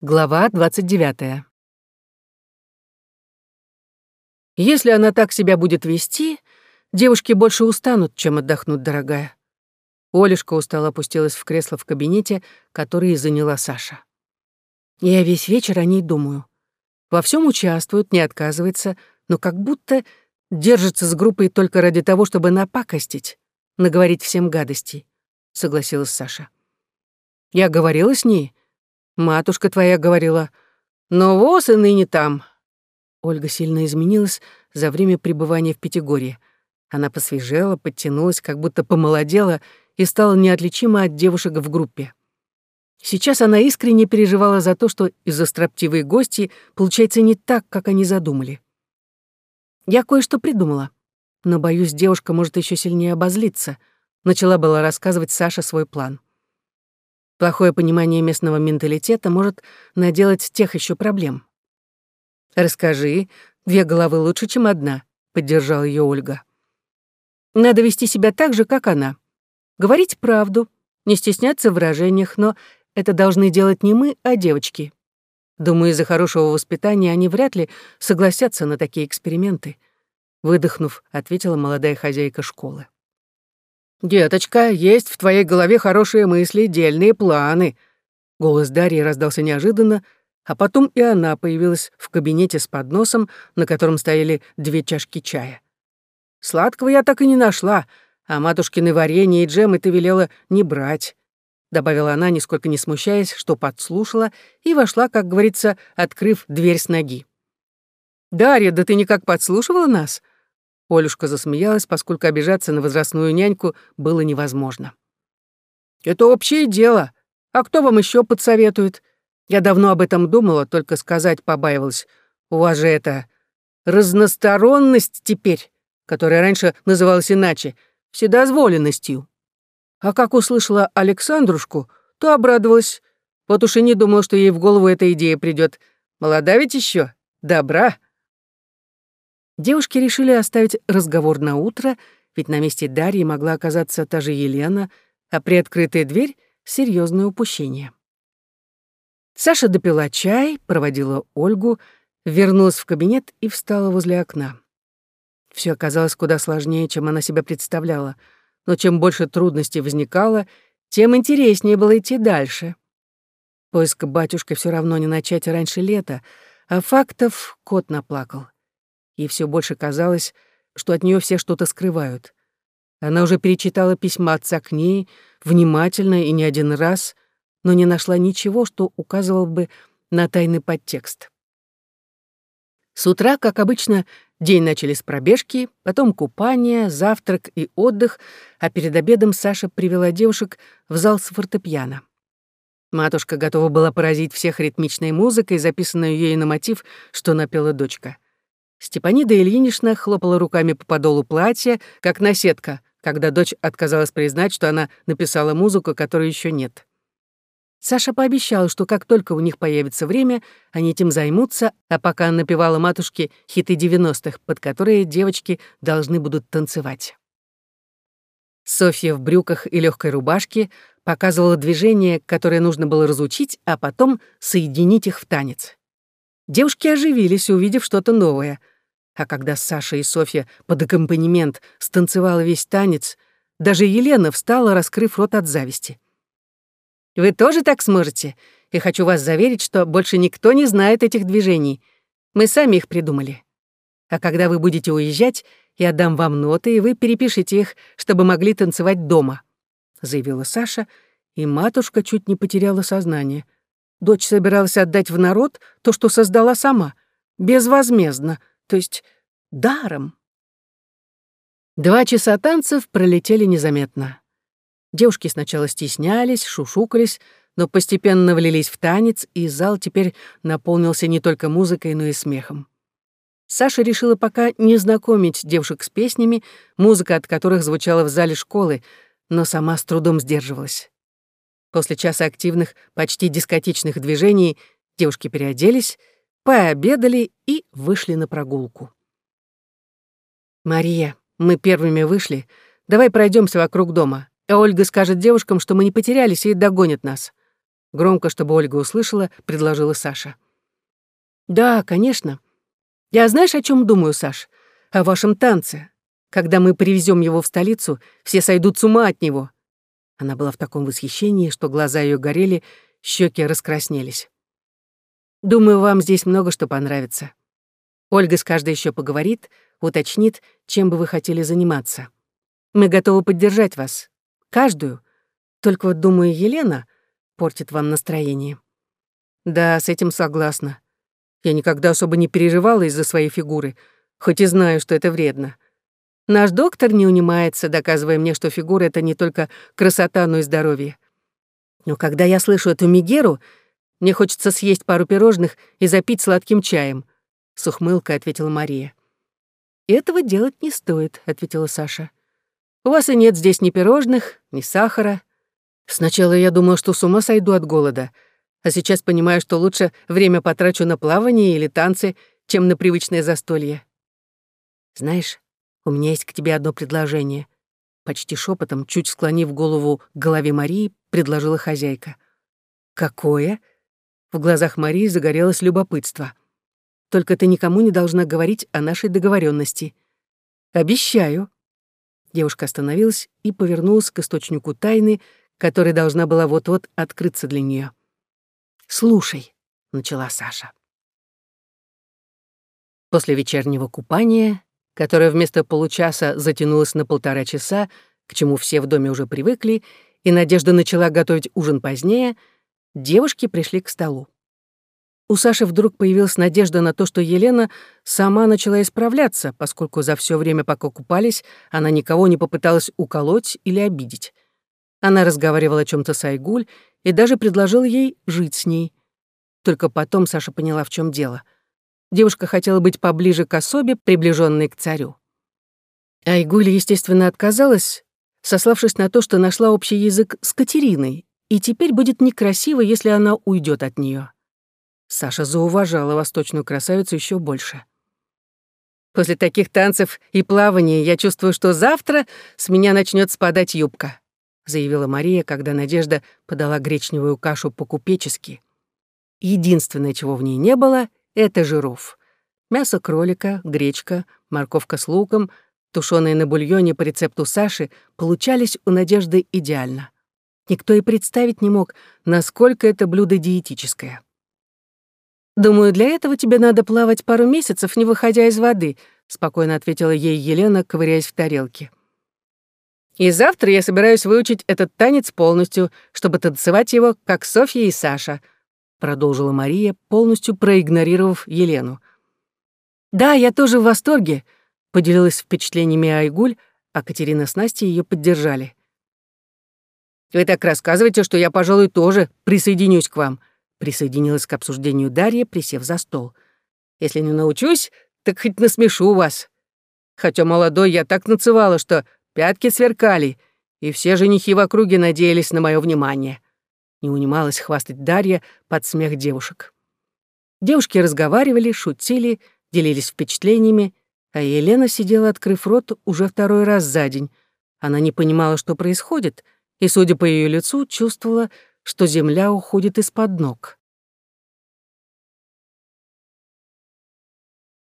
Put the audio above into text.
Глава 29. Если она так себя будет вести, девушки больше устанут, чем отдохнут, дорогая. Олешка устало опустилась в кресло в кабинете, который заняла Саша. Я весь вечер о ней думаю. Во всем участвует, не отказывается, но как будто держится с группой только ради того, чтобы напакостить, наговорить всем гадостей, согласилась Саша. Я говорила с ней, Матушка твоя говорила, но воз и ныне там. Ольга сильно изменилась за время пребывания в Пятигорье. Она посвежела, подтянулась, как будто помолодела и стала неотличима от девушек в группе. Сейчас она искренне переживала за то, что из-за строптивой гости получается не так, как они задумали. «Я кое-что придумала, но, боюсь, девушка может еще сильнее обозлиться», начала была рассказывать Саша свой план. Плохое понимание местного менталитета может наделать тех еще проблем. «Расскажи, две головы лучше, чем одна», — поддержала ее Ольга. «Надо вести себя так же, как она. Говорить правду, не стесняться в выражениях, но это должны делать не мы, а девочки. Думаю, из-за хорошего воспитания они вряд ли согласятся на такие эксперименты», — выдохнув, ответила молодая хозяйка школы. «Деточка, есть в твоей голове хорошие мысли, дельные планы». Голос Дарьи раздался неожиданно, а потом и она появилась в кабинете с подносом, на котором стояли две чашки чая. «Сладкого я так и не нашла, а матушкины варенье и джемы ты велела не брать», добавила она, нисколько не смущаясь, что подслушала, и вошла, как говорится, открыв дверь с ноги. «Дарья, да ты никак подслушивала нас?» Олюшка засмеялась, поскольку обижаться на возрастную няньку было невозможно. «Это общее дело. А кто вам еще подсоветует? Я давно об этом думала, только сказать побаивалась. У вас же это разносторонность теперь, которая раньше называлась иначе, вседозволенностью. А как услышала Александрушку, то обрадовалась. Вот уж и не думала, что ей в голову эта идея придет. Молода ведь еще, добра. Девушки решили оставить разговор на утро, ведь на месте Дарьи могла оказаться та же Елена, а приоткрытая дверь — серьезное упущение. Саша допила чай, проводила Ольгу, вернулась в кабинет и встала возле окна. Все оказалось куда сложнее, чем она себя представляла, но чем больше трудностей возникало, тем интереснее было идти дальше. Поиск батюшка все равно не начать раньше лета, а фактов кот наплакал. Ей все больше казалось, что от нее все что-то скрывают. Она уже перечитала письма отца к ней внимательно и не один раз, но не нашла ничего, что указывало бы на тайный подтекст. С утра, как обычно, день начали с пробежки, потом купание, завтрак и отдых, а перед обедом Саша привела девушек в зал с фортепиано. Матушка готова была поразить всех ритмичной музыкой, записанной ей на мотив, что напела дочка — Степанида Ильинична хлопала руками по подолу платья, как наседка, когда дочь отказалась признать, что она написала музыку, которой еще нет. Саша пообещала, что как только у них появится время, они этим займутся, а пока напевала матушке хиты девяностых, под которые девочки должны будут танцевать. Софья в брюках и легкой рубашке показывала движение, которое нужно было разучить, а потом соединить их в танец. Девушки оживились, увидев что-то новое. А когда Саша и Софья под аккомпанемент станцевала весь танец, даже Елена встала, раскрыв рот от зависти. «Вы тоже так сможете? И хочу вас заверить, что больше никто не знает этих движений. Мы сами их придумали. А когда вы будете уезжать, я дам вам ноты, и вы перепишите их, чтобы могли танцевать дома», — заявила Саша, и матушка чуть не потеряла сознание — Дочь собиралась отдать в народ то, что создала сама, безвозмездно, то есть даром. Два часа танцев пролетели незаметно. Девушки сначала стеснялись, шушукались, но постепенно влились в танец, и зал теперь наполнился не только музыкой, но и смехом. Саша решила пока не знакомить девушек с песнями, музыка от которых звучала в зале школы, но сама с трудом сдерживалась. После часа активных, почти дискотечных движений девушки переоделись, пообедали и вышли на прогулку. «Мария, мы первыми вышли. Давай пройдемся вокруг дома, а Ольга скажет девушкам, что мы не потерялись и догонит нас. Громко, чтобы Ольга услышала, предложила Саша. «Да, конечно. Я знаешь, о чем думаю, Саш? О вашем танце. Когда мы привезем его в столицу, все сойдут с ума от него». Она была в таком восхищении, что глаза ее горели, щеки раскраснелись. «Думаю, вам здесь много что понравится. Ольга с каждой еще поговорит, уточнит, чем бы вы хотели заниматься. Мы готовы поддержать вас. Каждую. Только вот, думаю, Елена портит вам настроение. Да, с этим согласна. Я никогда особо не переживала из-за своей фигуры, хоть и знаю, что это вредно. Наш доктор не унимается, доказывая мне, что фигура — это не только красота, но и здоровье. Но когда я слышу эту Мигеру, мне хочется съесть пару пирожных и запить сладким чаем — с ухмылкой ответила Мария. «Этого делать не стоит», — ответила Саша. «У вас и нет здесь ни пирожных, ни сахара. Сначала я думала, что с ума сойду от голода, а сейчас понимаю, что лучше время потрачу на плавание или танцы, чем на привычное застолье. Знаешь, у меня есть к тебе одно предложение». Почти шепотом, чуть склонив голову к голове Марии, предложила хозяйка. «Какое?» В глазах Марии загорелось любопытство. Только ты никому не должна говорить о нашей договоренности. Обещаю. Девушка остановилась и повернулась к источнику тайны, которая должна была вот-вот открыться для нее. «Слушай», — начала Саша. После вечернего купания, которое вместо получаса затянулось на полтора часа, к чему все в доме уже привыкли, и Надежда начала готовить ужин позднее, девушки пришли к столу. У Саши вдруг появилась надежда на то, что Елена сама начала исправляться, поскольку за все время, пока купались, она никого не попыталась уколоть или обидеть. Она разговаривала о чем то с Айгуль и даже предложила ей жить с ней. Только потом Саша поняла, в чем дело. Девушка хотела быть поближе к особе, приближенной к царю. Айгуль, естественно, отказалась, сославшись на то, что нашла общий язык с Катериной, и теперь будет некрасиво, если она уйдет от нее. Саша зауважала восточную красавицу еще больше. После таких танцев и плавания я чувствую, что завтра с меня начнет спадать юбка, заявила Мария, когда Надежда подала гречневую кашу по-купечески. Единственное, чего в ней не было, это жиров. Мясо кролика, гречка, морковка с луком, тушеные на бульоне по рецепту Саши, получались у Надежды идеально. Никто и представить не мог, насколько это блюдо диетическое. «Думаю, для этого тебе надо плавать пару месяцев, не выходя из воды», спокойно ответила ей Елена, ковыряясь в тарелке. «И завтра я собираюсь выучить этот танец полностью, чтобы танцевать его, как Софья и Саша», продолжила Мария, полностью проигнорировав Елену. «Да, я тоже в восторге», поделилась впечатлениями Айгуль, а Катерина с Настей ее поддержали. «Вы так рассказываете, что я, пожалуй, тоже присоединюсь к вам», Присоединилась к обсуждению Дарья, присев за стол. «Если не научусь, так хоть насмешу вас. Хотя молодой я так нацевала, что пятки сверкали, и все женихи в округе надеялись на мое внимание». Не унималась хвастать Дарья под смех девушек. Девушки разговаривали, шутили, делились впечатлениями, а Елена сидела, открыв рот, уже второй раз за день. Она не понимала, что происходит, и, судя по ее лицу, чувствовала, что земля уходит из-под ног.